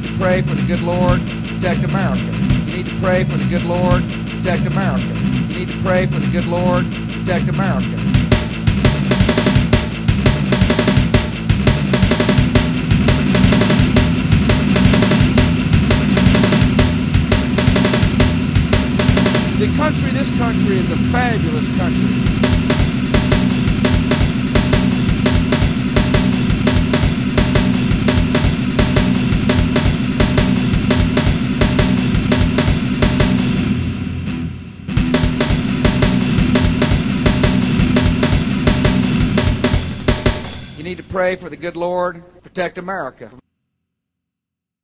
need to pray for the good Lord protect America. You need to pray for the good Lord protect America. You need to pray for the good Lord protect America. The country, this country is a fabulous country. Need to pray for the good Lord, protect America.